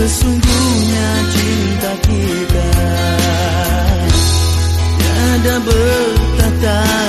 sesungguhnya cinta kita tiada bertata